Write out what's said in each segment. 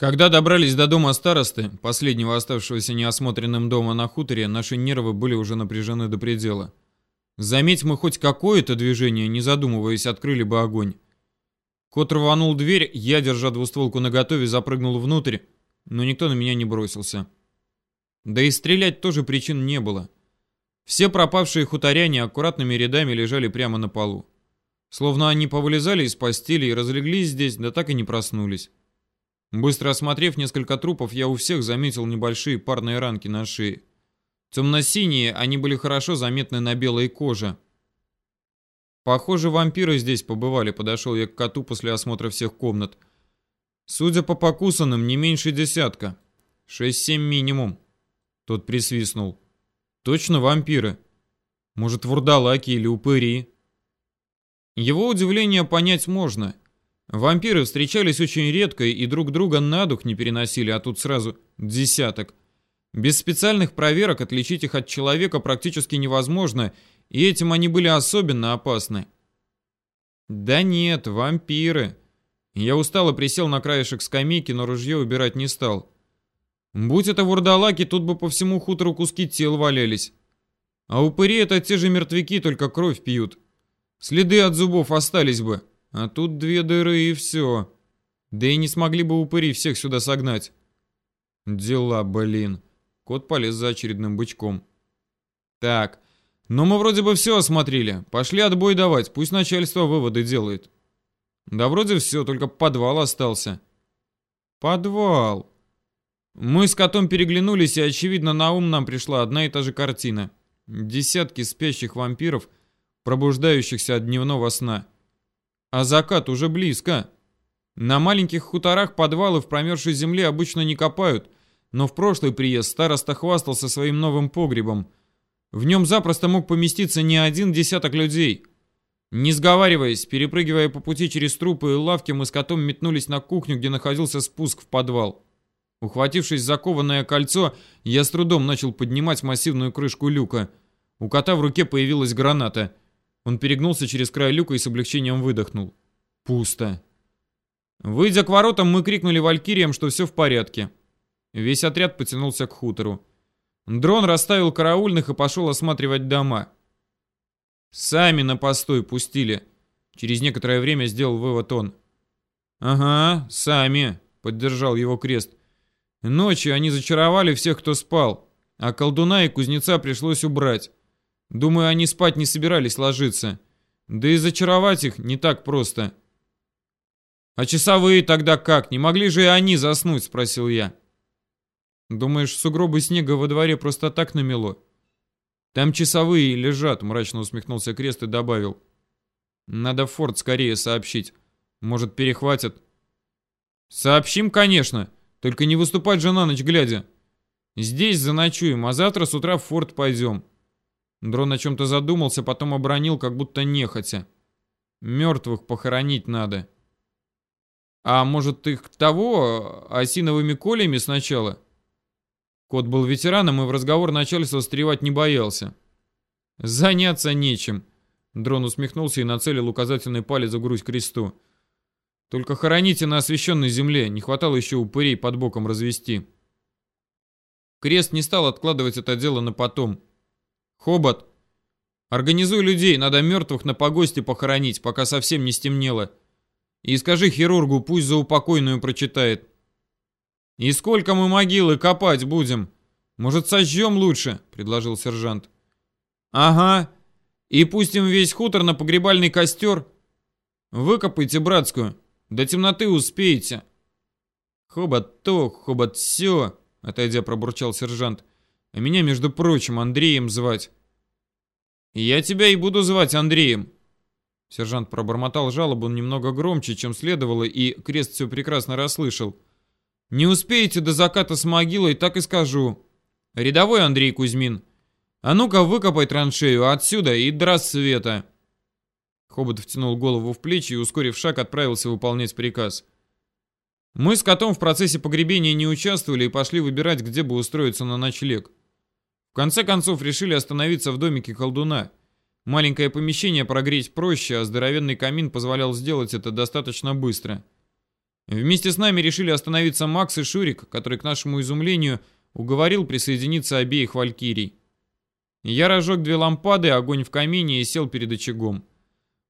Когда добрались до дома старосты, последнего оставшегося неосмотренным дома на хуторе, наши нервы были уже напряжены до предела. Заметь мы хоть какое-то движение, не задумываясь, открыли бы огонь. Кот рванул дверь, я, держа двустволку наготове, запрыгнул внутрь, но никто на меня не бросился. Да и стрелять тоже причин не было. Все пропавшие хуторяне аккуратными рядами лежали прямо на полу. Словно они повылезали из постели и разлеглись здесь, да так и не проснулись. Быстро осмотрев несколько трупов, я у всех заметил небольшие парные ранки на шее. Темно-синие, они были хорошо заметны на белой коже. Похоже, вампиры здесь побывали, подошел я к коту после осмотра всех комнат. Судя по покусанным, не меньше десятка. Шесть-семь минимум. Тот присвистнул. Точно вампиры? Может, вурдалаки или упыри? Его удивление понять можно. Вампиры встречались очень редко и друг друга на дух не переносили, а тут сразу десяток. Без специальных проверок отличить их от человека практически невозможно, и этим они были особенно опасны. Да нет, вампиры. Я устало присел на краешек скамейки, но ружье убирать не стал. Будь это вурдалаки, тут бы по всему хутору куски тел валялись. А упыри это те же мертвяки, только кровь пьют. Следы от зубов остались бы. А тут две дыры и все. Да и не смогли бы упыри всех сюда согнать. Дела, блин. Кот полез за очередным бычком. Так, ну мы вроде бы все осмотрели. Пошли отбой давать, пусть начальство выводы делает. Да вроде все, только подвал остался. Подвал. Мы с котом переглянулись, и очевидно на ум нам пришла одна и та же картина. Десятки спящих вампиров, пробуждающихся от дневного сна. А закат уже близко. На маленьких хуторах подвалы в промерзшей земле обычно не копают, но в прошлый приезд староста хвастался своим новым погребом. В нем запросто мог поместиться не один десяток людей. Не сговариваясь, перепрыгивая по пути через трупы и лавки, мы с котом метнулись на кухню, где находился спуск в подвал. Ухватившись за кованое кольцо, я с трудом начал поднимать массивную крышку люка. У кота в руке появилась граната. Он перегнулся через край люка и с облегчением выдохнул. Пусто. Выйдя к воротам, мы крикнули валькириям, что все в порядке. Весь отряд потянулся к хутору. Дрон расставил караульных и пошел осматривать дома. Сами на постой пустили. Через некоторое время сделал вывод он. «Ага, сами», — поддержал его крест. «Ночью они зачаровали всех, кто спал, а колдуна и кузнеца пришлось убрать. Думаю, они спать не собирались ложиться. Да и зачаровать их не так просто. А часовые тогда как? Не могли же и они заснуть, спросил я. Думаешь, сугробы снега во дворе просто так намело? Там часовые лежат, мрачно усмехнулся Крест и добавил. Надо в форт скорее сообщить. Может, перехватят. Сообщим, конечно, только не выступать же на ночь глядя. Здесь заночуем, а завтра с утра в форт пойдем. Дрон о чем-то задумался, потом обронил, как будто нехотя. Мертвых похоронить надо. А может их того, осиновыми колями сначала? Кот был ветераном и в разговор начальства встревать не боялся. Заняться нечем. Дрон усмехнулся и нацелил указательный палец в грудь кресту. Только хороните на освященной земле, не хватало еще упырей под боком развести. Крест не стал откладывать это дело на потом. Хобот, организуй людей, надо мертвых на погосте похоронить, пока совсем не стемнело. И скажи хирургу, пусть за упокойную прочитает. И сколько мы могилы копать будем? Может, сожжем лучше, предложил сержант. Ага, и пустим весь хутор на погребальный костер. Выкопайте братскую, до темноты успеете. Хобот то, хобот все, отойдя пробурчал сержант. А меня, между прочим, Андреем звать. Я тебя и буду звать Андреем. Сержант пробормотал жалобу немного громче, чем следовало, и Крест все прекрасно расслышал. Не успеете до заката с могилой, так и скажу. Рядовой Андрей Кузьмин. А ну-ка выкопай траншею отсюда и до рассвета. Хобот втянул голову в плечи и, ускорив шаг, отправился выполнять приказ. Мы с котом в процессе погребения не участвовали и пошли выбирать, где бы устроиться на ночлег. В конце концов решили остановиться в домике колдуна. Маленькое помещение прогреть проще, а здоровенный камин позволял сделать это достаточно быстро. Вместе с нами решили остановиться Макс и Шурик, который, к нашему изумлению, уговорил присоединиться обеих валькирий. Я разжег две лампады, огонь в камине и сел перед очагом.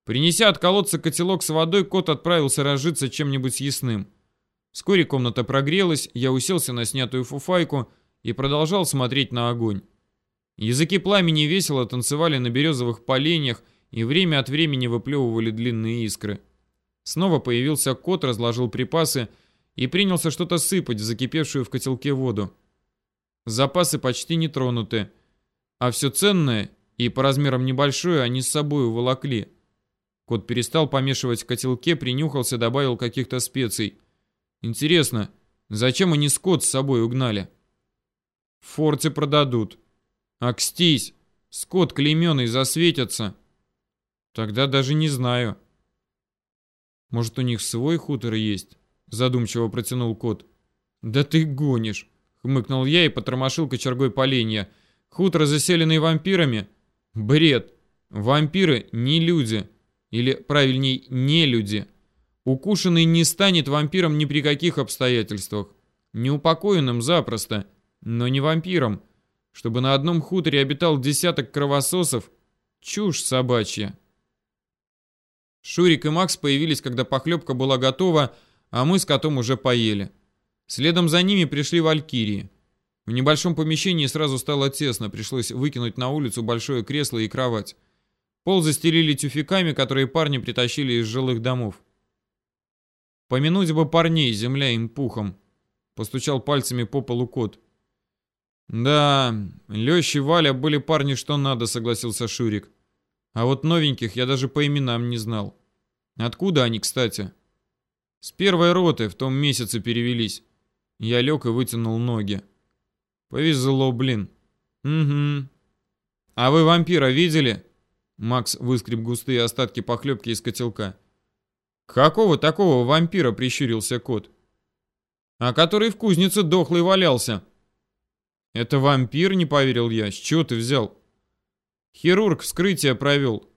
Принеся от колодца котелок с водой, кот отправился разжиться чем-нибудь съестным. Вскоре комната прогрелась, я уселся на снятую фуфайку и продолжал смотреть на огонь. Языки пламени весело танцевали на березовых поленьях и время от времени выплевывали длинные искры. Снова появился кот, разложил припасы и принялся что-то сыпать в закипевшую в котелке воду. Запасы почти не тронуты, а все ценное и по размерам небольшое они с собой уволокли. Кот перестал помешивать в котелке, принюхался, добавил каких-то специй. Интересно, зачем они скот с собой угнали? В форте продадут. Акстись, скот клейменный засветятся. Тогда даже не знаю. Может, у них свой хутор есть? Задумчиво протянул кот. Да ты гонишь, хмыкнул я и потормошил кочергой поленья. Хутор, заселенный вампирами? Бред. Вампиры не люди. Или, правильней, не люди. Укушенный не станет вампиром ни при каких обстоятельствах. Неупокоенным запросто, но не вампиром. Чтобы на одном хуторе обитал десяток кровососов, чушь собачья. Шурик и Макс появились, когда похлебка была готова, а мы с котом уже поели. Следом за ними пришли валькирии. В небольшом помещении сразу стало тесно, пришлось выкинуть на улицу большое кресло и кровать. Пол застелили тюфяками, которые парни притащили из жилых домов. Помянуть бы парней, земля им пухом. Постучал пальцами по полу кот. Да, Лёщ и Валя были парни что надо, согласился Шурик. А вот новеньких я даже по именам не знал. Откуда они, кстати? С первой роты в том месяце перевелись. Я лег и вытянул ноги. Повезло, блин. Угу. А вы вампира видели? Макс выскреб густые остатки похлебки из котелка. «Какого такого вампира?» — прищурился кот. «А который в кузнице дохлый валялся». «Это вампир?» — не поверил я. «С чего ты взял?» «Хирург вскрытие провел».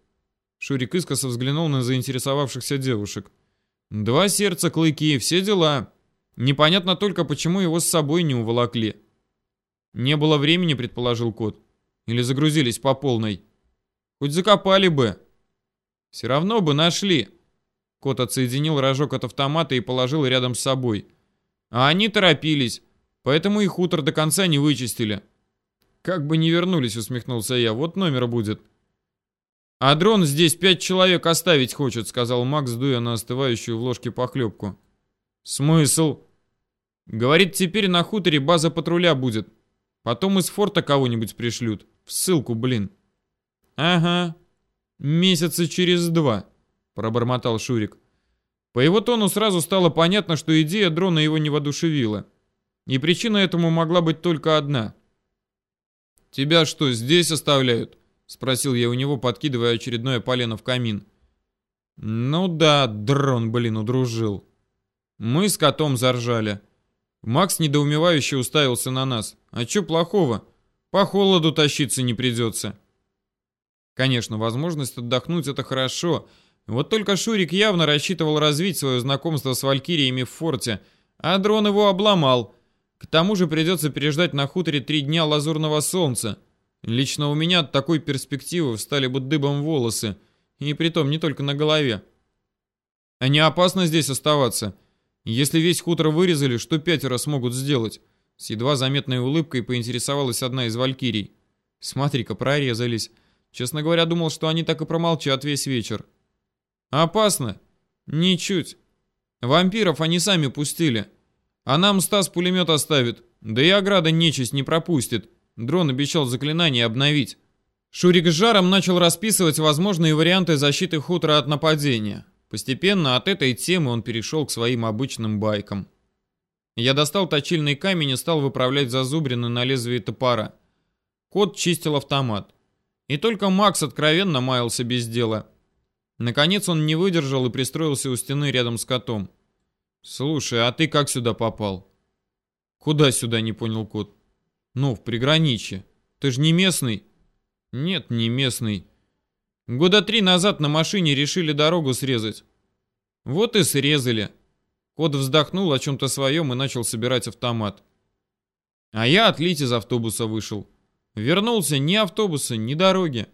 Шурик искоса взглянул на заинтересовавшихся девушек. «Два сердца, клыки, все дела. Непонятно только, почему его с собой не уволокли». «Не было времени», — предположил кот. «Или загрузились по полной». Хоть закопали бы. Все равно бы нашли. Кот отсоединил рожок от автомата и положил рядом с собой. А они торопились, поэтому и хутор до конца не вычистили. Как бы не вернулись, усмехнулся я. Вот номер будет. А дрон здесь пять человек оставить хочет, сказал Макс, дуя на остывающую в ложке похлебку. Смысл? Говорит, теперь на хуторе база патруля будет. Потом из форта кого-нибудь пришлют. В ссылку, блин. «Ага, месяца через два», — пробормотал Шурик. По его тону сразу стало понятно, что идея дрона его не воодушевила. И причина этому могла быть только одна. «Тебя что, здесь оставляют?» — спросил я у него, подкидывая очередное полено в камин. «Ну да, дрон, блин, удружил». Мы с котом заржали. Макс недоумевающе уставился на нас. «А чё плохого? По холоду тащиться не придется». Конечно, возможность отдохнуть это хорошо. Вот только Шурик явно рассчитывал развить свое знакомство с валькириями в форте, а дрон его обломал. К тому же придется переждать на хуторе три дня лазурного солнца. Лично у меня от такой перспективы встали бы дыбом волосы, и притом не только на голове. А не опасно здесь оставаться? Если весь хутор вырезали, что пятеро смогут сделать? С едва заметной улыбкой поинтересовалась одна из валькирий. Смотри-ка, прорезались. Честно говоря, думал, что они так и промолчат весь вечер. Опасно? Ничуть. Вампиров они сами пустили. А нам Стас пулемет оставит. Да и ограда нечисть не пропустит. Дрон обещал заклинание обновить. Шурик с жаром начал расписывать возможные варианты защиты хутора от нападения. Постепенно от этой темы он перешел к своим обычным байкам. Я достал точильный камень и стал выправлять зазубрины на лезвие топора. Кот чистил автомат. И только Макс откровенно маялся без дела. Наконец он не выдержал и пристроился у стены рядом с котом. «Слушай, а ты как сюда попал?» «Куда сюда?» — не понял кот. «Ну, в приграничье. Ты же не местный?» «Нет, не местный. Года три назад на машине решили дорогу срезать». «Вот и срезали. Кот вздохнул о чем-то своем и начал собирать автомат. А я отлить из автобуса вышел. Вернулся ни автобуса, ни дороги.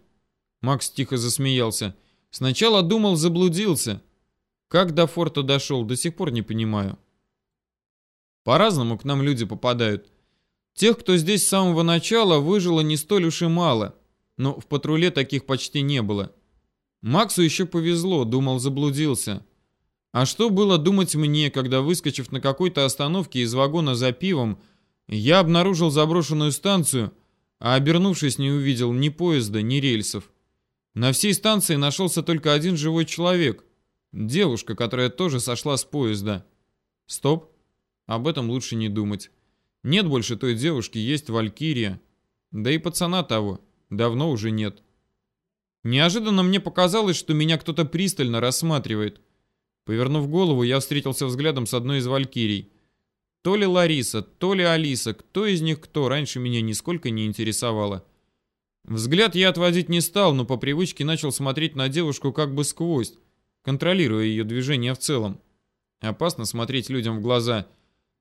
Макс тихо засмеялся. Сначала думал, заблудился. Как до форта дошел, до сих пор не понимаю. По-разному к нам люди попадают. Тех, кто здесь с самого начала, выжило не столь уж и мало. Но в патруле таких почти не было. Максу еще повезло, думал, заблудился. А что было думать мне, когда, выскочив на какой-то остановке из вагона за пивом, я обнаружил заброшенную станцию, а обернувшись не увидел ни поезда, ни рельсов. На всей станции нашелся только один живой человек. Девушка, которая тоже сошла с поезда. Стоп. Об этом лучше не думать. Нет больше той девушки, есть Валькирия. Да и пацана того. Давно уже нет. Неожиданно мне показалось, что меня кто-то пристально рассматривает. Повернув голову, я встретился взглядом с одной из Валькирий. То ли Лариса, то ли Алиса, кто из них кто, раньше меня нисколько не интересовало. Взгляд я отводить не стал, но по привычке начал смотреть на девушку как бы сквозь, контролируя ее движение в целом. Опасно смотреть людям в глаза.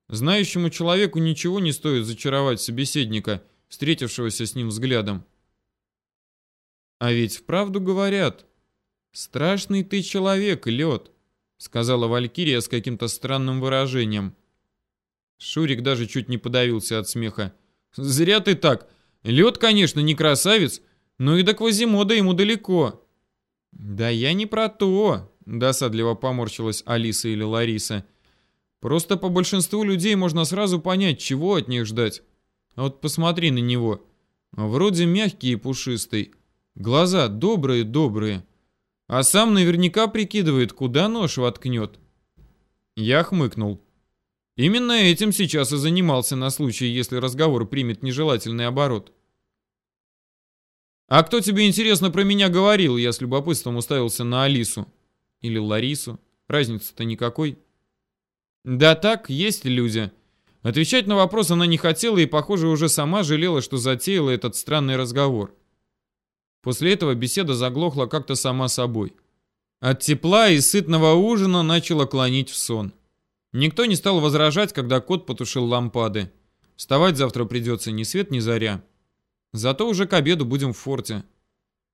Знающему человеку ничего не стоит зачаровать собеседника, встретившегося с ним взглядом. А ведь вправду говорят, страшный ты человек, лед, сказала Валькирия с каким-то странным выражением. Шурик даже чуть не подавился от смеха. Зря ты так. Лед, конечно, не красавец, но и до Квазимода ему далеко. Да я не про то, досадливо поморщилась Алиса или Лариса. Просто по большинству людей можно сразу понять, чего от них ждать. А вот посмотри на него. Вроде мягкий и пушистый. Глаза добрые-добрые. А сам наверняка прикидывает, куда нож воткнет. Я хмыкнул. Именно этим сейчас и занимался на случай, если разговор примет нежелательный оборот. «А кто тебе, интересно, про меня говорил?» Я с любопытством уставился на Алису. Или Ларису. Разницы-то никакой. «Да так, есть люди». Отвечать на вопрос она не хотела и, похоже, уже сама жалела, что затеяла этот странный разговор. После этого беседа заглохла как-то сама собой. От тепла и сытного ужина начала клонить в сон. Никто не стал возражать, когда кот потушил лампады. Вставать завтра придется ни свет, ни заря. Зато уже к обеду будем в форте.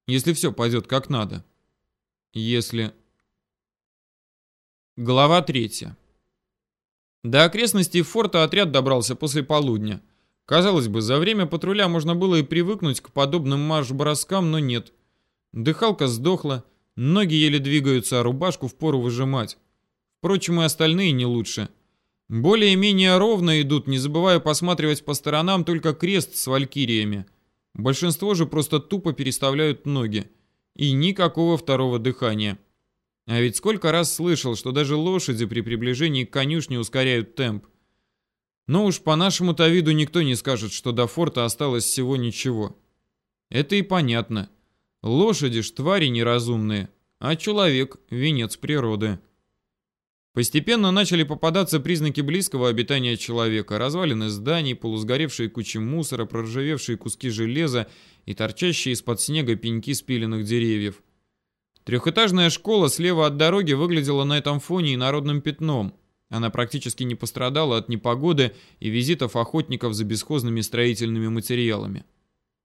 Если все пойдет как надо. Если... Глава третья. До окрестностей форта отряд добрался после полудня. Казалось бы, за время патруля можно было и привыкнуть к подобным марш-броскам, но нет. Дыхалка сдохла, ноги еле двигаются, а рубашку впору выжимать. Впрочем, и остальные не лучше. Более-менее ровно идут, не забывая посматривать по сторонам только крест с валькириями. Большинство же просто тупо переставляют ноги. И никакого второго дыхания. А ведь сколько раз слышал, что даже лошади при приближении к конюшне ускоряют темп. Но уж по нашему-то виду никто не скажет, что до форта осталось всего ничего. Это и понятно. Лошади ж твари неразумные, а человек — венец природы. Постепенно начали попадаться признаки близкого обитания человека. Развалины зданий, полусгоревшие кучи мусора, проржавевшие куски железа и торчащие из-под снега пеньки спиленных деревьев. Трехэтажная школа слева от дороги выглядела на этом фоне инородным пятном. Она практически не пострадала от непогоды и визитов охотников за бесхозными строительными материалами.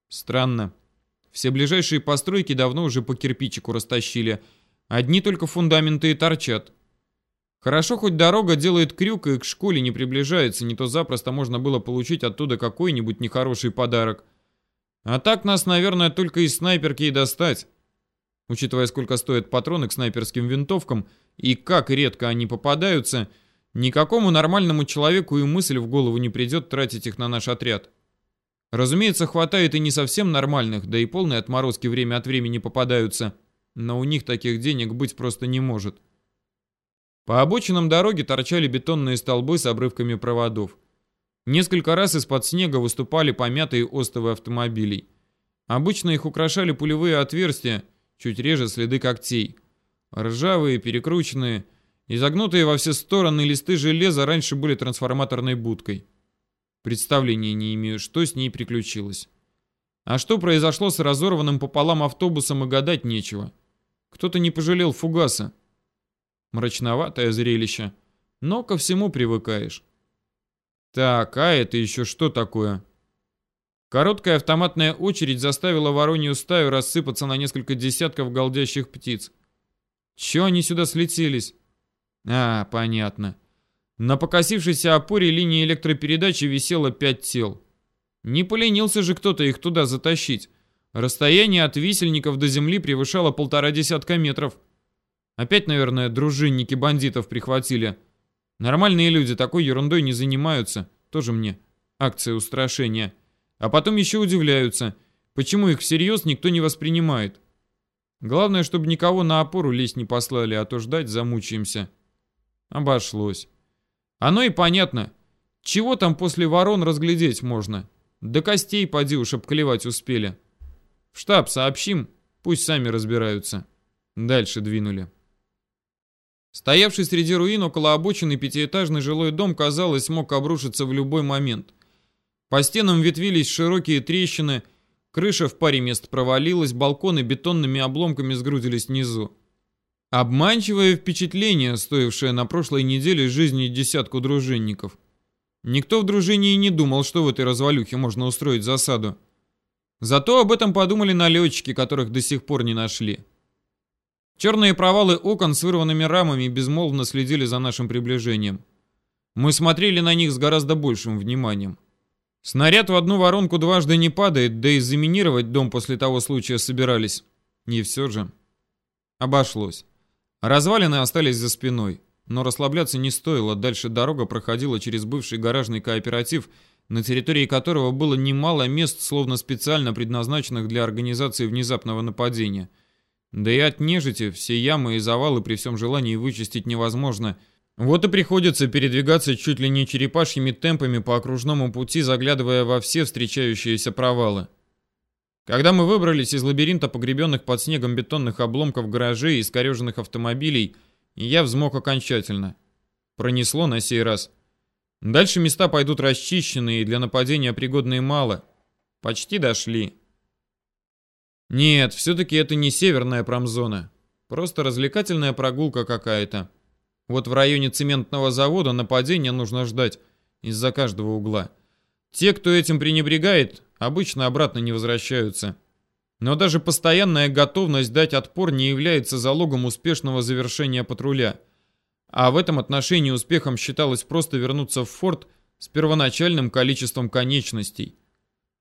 Странно. Все ближайшие постройки давно уже по кирпичику растащили. Одни только фундаменты и торчат. Хорошо, хоть дорога делает крюк и к школе не приближается, не то запросто можно было получить оттуда какой-нибудь нехороший подарок. А так нас, наверное, только из снайперки и достать. Учитывая, сколько стоят патроны к снайперским винтовкам и как редко они попадаются, никакому нормальному человеку и мысль в голову не придет тратить их на наш отряд. Разумеется, хватает и не совсем нормальных, да и полные отморозки время от времени попадаются, но у них таких денег быть просто не может. По обочинам дороги торчали бетонные столбы с обрывками проводов. Несколько раз из-под снега выступали помятые остовы автомобилей. Обычно их украшали пулевые отверстия, чуть реже следы когтей. Ржавые, перекрученные, изогнутые во все стороны листы железа раньше были трансформаторной будкой. Представления не имею, что с ней приключилось. А что произошло с разорванным пополам автобусом и гадать нечего. Кто-то не пожалел фугаса. Мрачноватое зрелище. Но ко всему привыкаешь. Так, а это еще что такое? Короткая автоматная очередь заставила воронью стаю рассыпаться на несколько десятков голдящих птиц. Чего они сюда слетелись? А, понятно. На покосившейся опоре линии электропередачи висело пять тел. Не поленился же кто-то их туда затащить. Расстояние от висельников до земли превышало полтора десятка метров. Опять, наверное, дружинники бандитов прихватили. Нормальные люди такой ерундой не занимаются. Тоже мне акция устрашения. А потом еще удивляются, почему их всерьез никто не воспринимает. Главное, чтобы никого на опору лезть не послали, а то ждать замучаемся. Обошлось. Оно и понятно. Чего там после ворон разглядеть можно? До костей поди уж обклевать успели. В штаб сообщим, пусть сами разбираются. Дальше двинули. Стоявший среди руин около обочины пятиэтажный жилой дом, казалось, мог обрушиться в любой момент. По стенам ветвились широкие трещины, крыша в паре мест провалилась, балконы бетонными обломками сгрудились внизу. Обманчивое впечатление, стоившее на прошлой неделе жизни десятку дружинников. Никто в дружине и не думал, что в этой развалюхе можно устроить засаду. Зато об этом подумали налетчики, которых до сих пор не нашли. Черные провалы окон с вырванными рамами безмолвно следили за нашим приближением. Мы смотрели на них с гораздо большим вниманием. Снаряд в одну воронку дважды не падает, да и заминировать дом после того случая собирались. Не все же. Обошлось. Развалины остались за спиной. Но расслабляться не стоило, дальше дорога проходила через бывший гаражный кооператив, на территории которого было немало мест, словно специально предназначенных для организации внезапного нападения. Да и от нежити все ямы и завалы при всем желании вычистить невозможно – вот и приходится передвигаться чуть ли не черепашьими темпами по окружному пути, заглядывая во все встречающиеся провалы. Когда мы выбрались из лабиринта погребенных под снегом бетонных обломков гаражей и искореженных автомобилей, я взмок окончательно. Пронесло на сей раз. Дальше места пойдут расчищенные и для нападения пригодные мало. Почти дошли. Нет, все-таки это не северная промзона. Просто развлекательная прогулка какая-то. Вот в районе цементного завода нападения нужно ждать из-за каждого угла. Те, кто этим пренебрегает, обычно обратно не возвращаются. Но даже постоянная готовность дать отпор не является залогом успешного завершения патруля. А в этом отношении успехом считалось просто вернуться в форт с первоначальным количеством конечностей.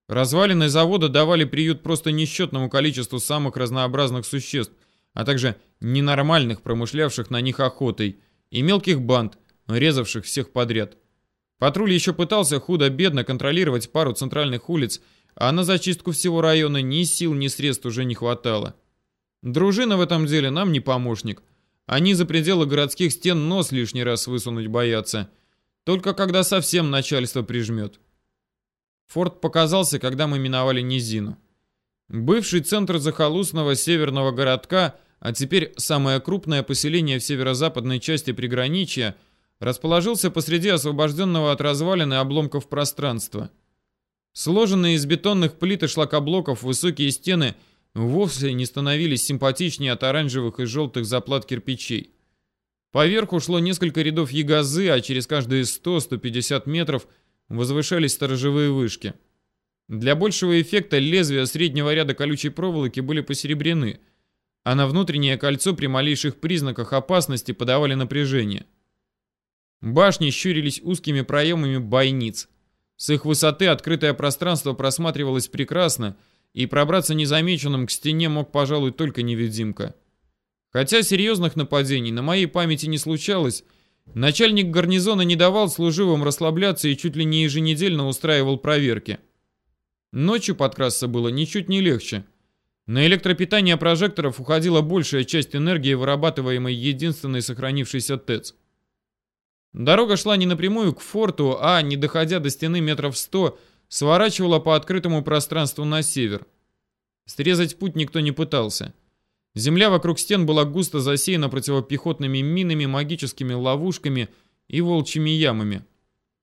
Развалины завода давали приют просто несчетному количеству самых разнообразных существ, а также ненормальных, промышлявших на них охотой – и мелких банд, резавших всех подряд. Патруль еще пытался худо-бедно контролировать пару центральных улиц, а на зачистку всего района ни сил, ни средств уже не хватало. Дружина в этом деле нам не помощник. Они за пределы городских стен нос лишний раз высунуть боятся. Только когда совсем начальство прижмет. Форт показался, когда мы миновали низину. Бывший центр захолустного северного городка – а теперь самое крупное поселение в северо-западной части приграничья, расположился посреди освобожденного от развалин и обломков пространства. Сложенные из бетонных плит и шлакоблоков высокие стены вовсе не становились симпатичнее от оранжевых и желтых заплат кирпичей. Поверху шло несколько рядов ягозы, а через каждые 100-150 метров возвышались сторожевые вышки. Для большего эффекта лезвия среднего ряда колючей проволоки были посеребрены – а на внутреннее кольцо при малейших признаках опасности подавали напряжение. Башни щурились узкими проемами бойниц. С их высоты открытое пространство просматривалось прекрасно, и пробраться незамеченным к стене мог, пожалуй, только невидимка. Хотя серьезных нападений на моей памяти не случалось, начальник гарнизона не давал служивым расслабляться и чуть ли не еженедельно устраивал проверки. Ночью подкрасться было ничуть не легче – на электропитание прожекторов уходила большая часть энергии, вырабатываемой единственной сохранившейся ТЭЦ. Дорога шла не напрямую к форту, а, не доходя до стены метров сто, сворачивала по открытому пространству на север. Срезать путь никто не пытался. Земля вокруг стен была густо засеяна противопехотными минами, магическими ловушками и волчьими ямами.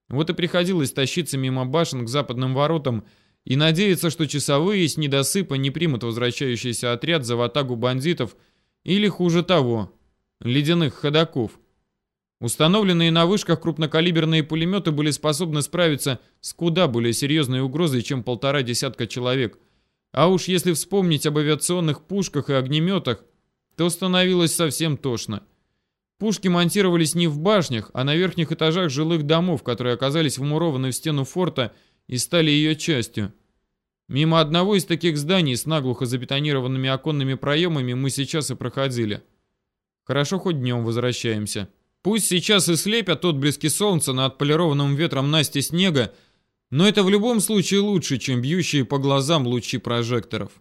Вот и приходилось тащиться мимо башен к западным воротам, и надеяться, что часовые с недосыпа не примут возвращающийся отряд за ватагу бандитов или, хуже того, ледяных ходаков. Установленные на вышках крупнокалиберные пулеметы были способны справиться с куда более серьезной угрозой, чем полтора десятка человек. А уж если вспомнить об авиационных пушках и огнеметах, то становилось совсем тошно. Пушки монтировались не в башнях, а на верхних этажах жилых домов, которые оказались вмурованы в стену форта и стали ее частью. Мимо одного из таких зданий с наглухо забетонированными оконными проемами мы сейчас и проходили. Хорошо, хоть днем возвращаемся. Пусть сейчас и слепят отблески солнца на отполированном ветром Насти снега, но это в любом случае лучше, чем бьющие по глазам лучи прожекторов.